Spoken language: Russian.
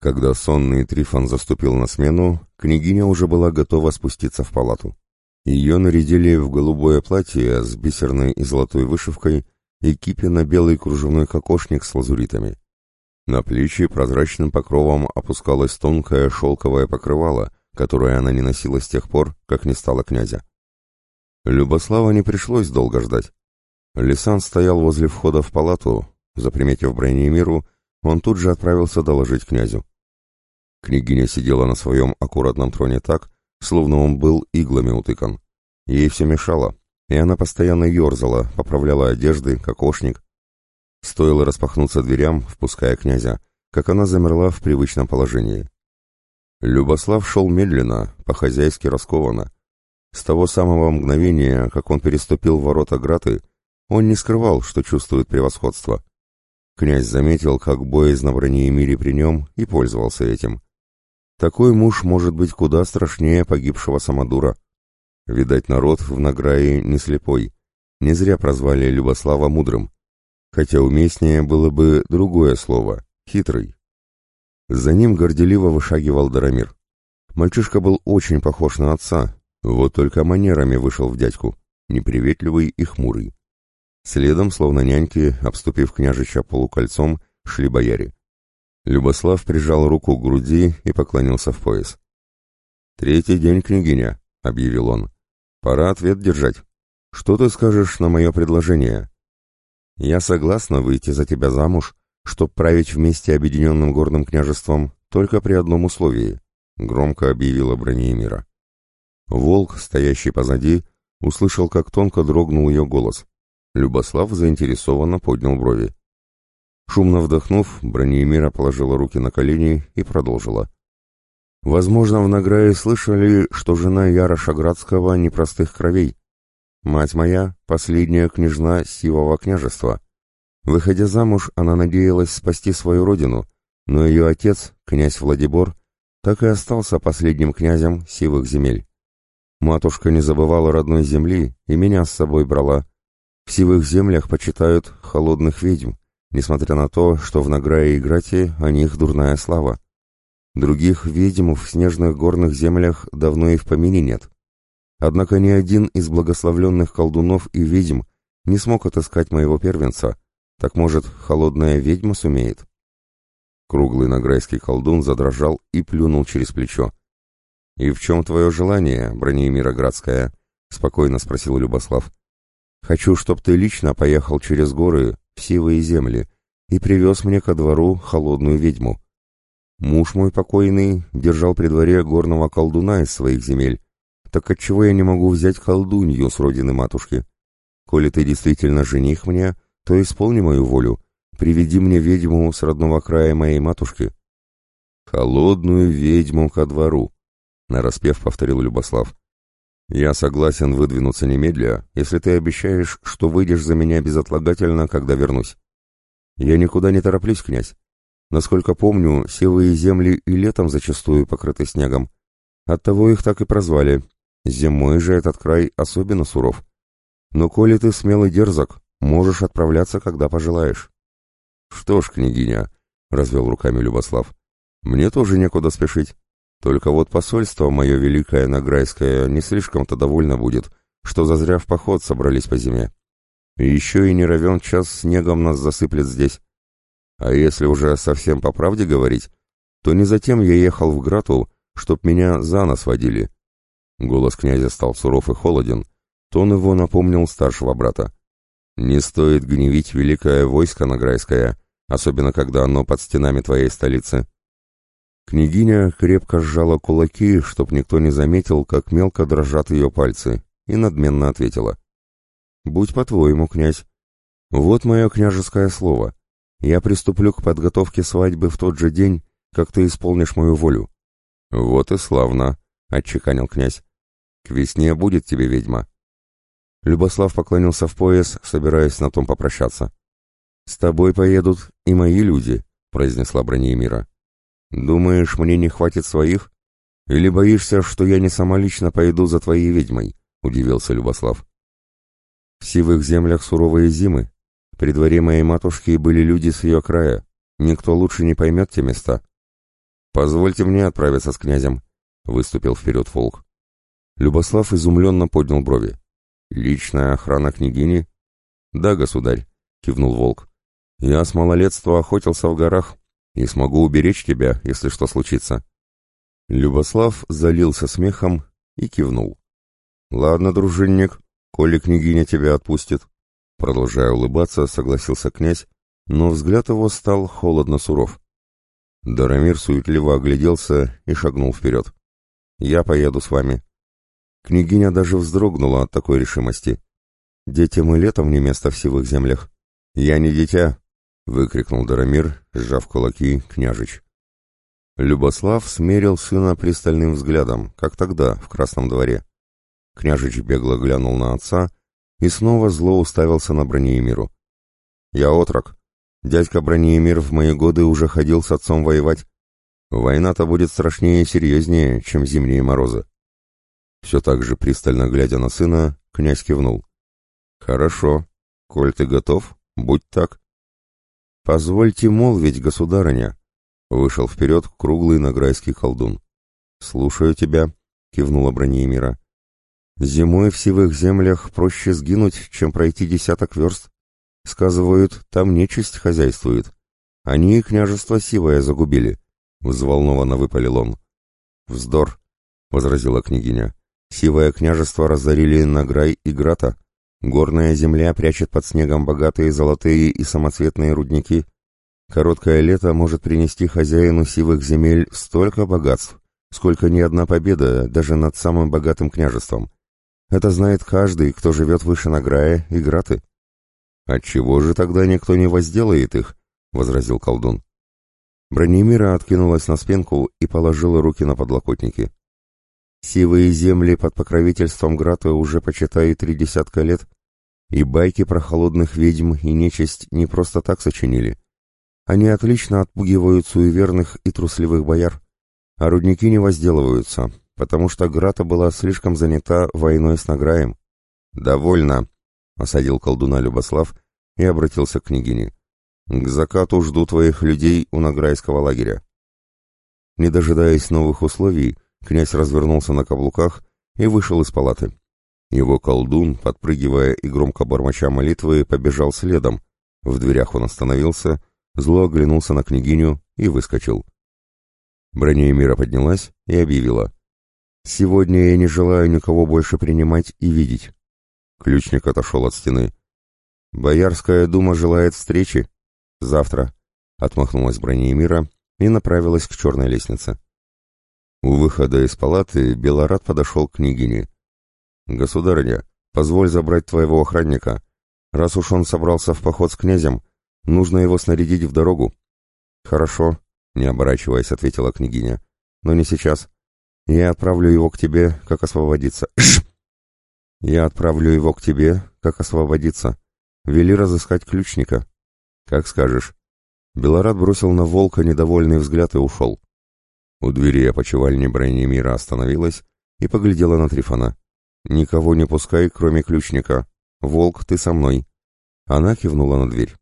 Когда сонный Трифон заступил на смену, княгиня уже была готова спуститься в палату. Ее нарядили в голубое платье с бисерной и золотой вышивкой и кипе на белый кружевной кокошник с лазуритами. На плечи прозрачным покровом опускалось тонкое шелковое покрывало, которое она не носила с тех пор, как не стала князя. Любослава не пришлось долго ждать. Лисан стоял возле входа в палату, заприметив Бронемиру, он тут же отправился доложить князю. Княгиня сидела на своем аккуратном троне так, словно он был иглами утыкан. Ей все мешало, и она постоянно ерзала, поправляла одежды, кокошник. Стоило распахнуться дверям, впуская князя, как она замерла в привычном положении. Любослав шел медленно, по-хозяйски раскованно. С того самого мгновения, как он переступил ворота Граты, он не скрывал, что чувствует превосходство. Князь заметил, как боязнь на броне мире при нем, и пользовался этим. Такой муж может быть куда страшнее погибшего самодура. Видать, народ в награе не слепой. Не зря прозвали Любослава мудрым. Хотя уместнее было бы другое слово — хитрый. За ним горделиво вышагивал Дарамир. Мальчишка был очень похож на отца, вот только манерами вышел в дядьку, неприветливый и хмурый. Следом, словно няньки, обступив княжича полукольцом, шли бояре. Любослав прижал руку к груди и поклонился в пояс. «Третий день, княгиня», — объявил он. «Пора ответ держать. Что ты скажешь на мое предложение?» «Я согласна выйти за тебя замуж, чтоб править вместе объединенным горным княжеством, только при одном условии», — громко объявила Бронеемира. Волк, стоящий позади, услышал, как тонко дрогнул ее голос. Любослав заинтересованно поднял брови. Шумно вдохнув, Бронемира положила руки на колени и продолжила. Возможно, в награе слышали, что жена Яра Шаградского непростых кровей. Мать моя — последняя княжна Сивого княжества. Выходя замуж, она надеялась спасти свою родину, но ее отец, князь Владибор, так и остался последним князем Сивых земель. Матушка не забывала родной земли и меня с собой брала, в сивых землях почитают холодных ведьм, несмотря на то, что в Награе и Грате о них дурная слава. Других ведьм в снежных горных землях давно и в помине нет. Однако ни один из благословленных колдунов и ведьм не смог отыскать моего первенца, так может, холодная ведьма сумеет? Круглый награйский колдун задрожал и плюнул через плечо. «И в чем твое желание, Бронемира Градская?» — спокойно спросил Любослав. Хочу, чтоб ты лично поехал через горы в сивые земли и привез мне ко двору холодную ведьму. Муж мой покойный держал при дворе горного колдуна из своих земель. Так отчего я не могу взять колдунью с родины матушки? Коли ты действительно жених мне, то исполни мою волю. Приведи мне ведьму с родного края моей матушки. Холодную ведьму ко двору, нараспев повторил Любослав. «Я согласен выдвинуться немедля, если ты обещаешь, что выйдешь за меня безотлагательно, когда вернусь. Я никуда не тороплюсь, князь. Насколько помню, севые земли и летом зачастую покрыты снегом. Оттого их так и прозвали. Зимой же этот край особенно суров. Но коли ты смелый дерзок, можешь отправляться, когда пожелаешь». «Что ж, княгиня», — развел руками Любослав, — «мне тоже некуда спешить. Только вот посольство мое великое Награйское не слишком-то довольно будет, что зазря в поход собрались по зиме. Еще и не равен час снегом нас засыплет здесь. А если уже совсем по правде говорить, то не затем я ехал в Грату, чтоб меня за нос водили. Голос князя стал суров и холоден, тон его напомнил старшего брата. Не стоит гневить великое войско Награйское, особенно когда оно под стенами твоей столицы. Княгиня крепко сжала кулаки, чтоб никто не заметил, как мелко дрожат ее пальцы, и надменно ответила. «Будь по-твоему, князь. Вот мое княжеское слово. Я приступлю к подготовке свадьбы в тот же день, как ты исполнишь мою волю». «Вот и славно», — отчеканил князь. «К весне будет тебе ведьма». Любослав поклонился в пояс, собираясь на том попрощаться. «С тобой поедут и мои люди», — произнесла Бронеемира. «Думаешь, мне не хватит своих? Или боишься, что я не сама лично пойду за твоей ведьмой?» — удивился Любослав. «В сивых землях суровые зимы. При дворе моей матушки были люди с ее края. Никто лучше не поймет те места. «Позвольте мне отправиться с князем», — выступил вперед Волк. Любослав изумленно поднял брови. «Личная охрана княгини?» «Да, государь», — кивнул Волк. «Я с малолетства охотился в горах и смогу уберечь тебя, если что случится». Любослав залился смехом и кивнул. «Ладно, дружинник, коли княгиня тебя отпустит». Продолжая улыбаться, согласился князь, но взгляд его стал холодно суров. Дарамир суетливо огляделся и шагнул вперед. «Я поеду с вами». Княгиня даже вздрогнула от такой решимости. «Детям и летом не место в сивых землях». «Я не дитя!» — выкрикнул Дарамир, сжав кулаки, княжич. Любослав смерил сына пристальным взглядом, как тогда, в Красном дворе. Княжич бегло глянул на отца и снова зло уставился на Бронеемиру. «Я отрок. Дядька Бронеемир в мои годы уже ходил с отцом воевать. Война-то будет страшнее и серьезнее, чем зимние морозы». Все так же пристально глядя на сына, князь кивнул. «Хорошо. Коль ты готов, будь так». «Позвольте молвить, государыня», Вышел вперед круглый награйский колдун. «Слушаю тебя», — кивнула Бронеемира. «Зимой в сивых землях проще сгинуть, чем пройти десяток верст. Сказывают, там нечисть хозяйствует. Они и княжество сивое загубили», — взволнованно выпалил он. «Вздор», — возразила княгиня. «Сивое княжество разорили Награй и Грата. Горная земля прячет под снегом богатые золотые и самоцветные рудники». Короткое лето может принести хозяину сивых земель столько богатств, сколько ни одна победа даже над самым богатым княжеством. Это знает каждый, кто живет выше Награя и Граты. «Отчего же тогда никто не возделает их?» — возразил колдун. Бронемира откинулась на спинку и положила руки на подлокотники. Сивые земли под покровительством Грата уже почитай три десятка лет, и байки про холодных ведьм и нечисть не просто так сочинили. Они отлично отпугивают суеверных и трусливых бояр, а рудники не возделываются, потому что Грата была слишком занята войной с Награем. «Довольно», — осадил колдуна Любослав и обратился к княгине. «К закату жду твоих людей у Награйского лагеря». Не дожидаясь новых условий, князь развернулся на каблуках и вышел из палаты. Его колдун, подпрыгивая и громко бормоча молитвы, побежал следом. В дверях он остановился Зло оглянулся на княгиню и выскочил. Бронеемира поднялась и объявила. «Сегодня я не желаю никого больше принимать и видеть». Ключник отошел от стены. «Боярская дума желает встречи. Завтра», — отмахнулась Бронеемира и направилась к черной лестнице. У выхода из палаты Белорат подошел к княгине. «Государыня, позволь забрать твоего охранника. Раз уж он собрался в поход с князем, Нужно его снарядить в дорогу. Хорошо, не оборачиваясь, ответила княгиня. Но не сейчас. Я отправлю его к тебе, как освободиться. Я отправлю его к тебе, как освободиться. Вели разыскать ключника. Как скажешь. Белорат бросил на волка недовольный взгляд и ушел. У двери опочивальни Бронемира остановилась и поглядела на Трифона. «Никого не пускай, кроме ключника. Волк, ты со мной». Она кивнула на дверь.